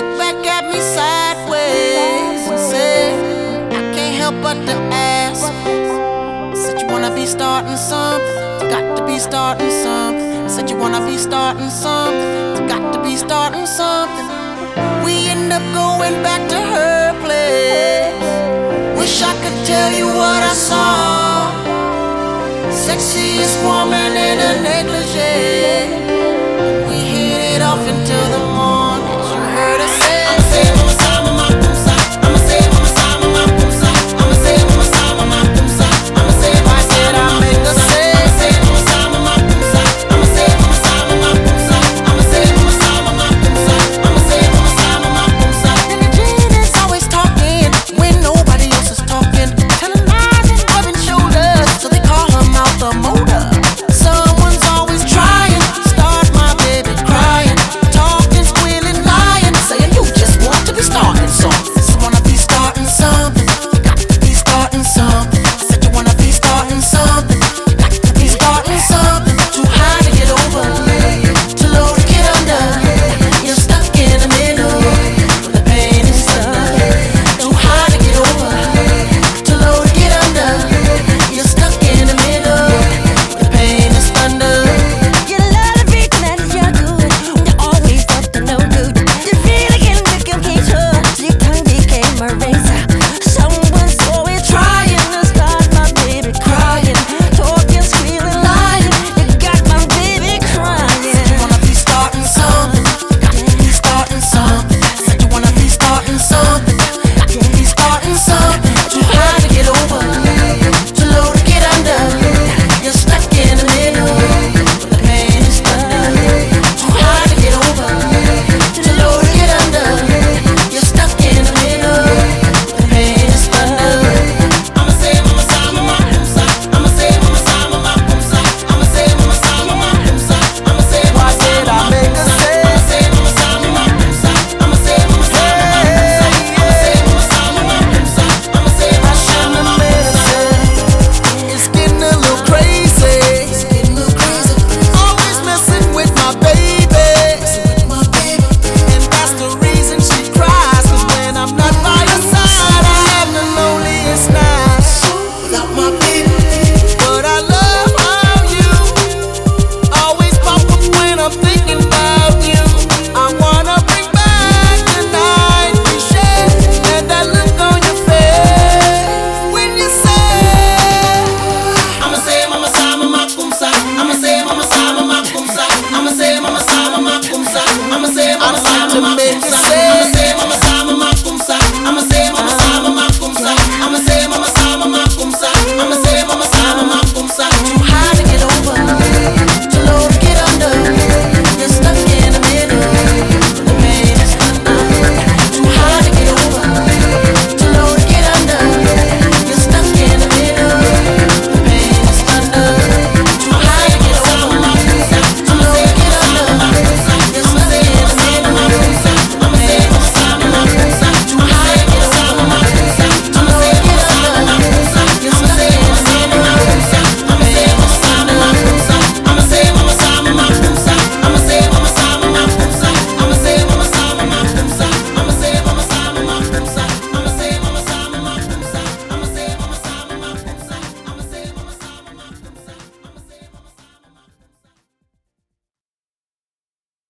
Look back at me sideways and say, I can't help but to ask. Said you wanna be starting something, got to be starting something. Said you wanna be starting something, got to be starting something. We end up going back to her place. Wish I could tell you what I saw. Sexiest woman in a negligee.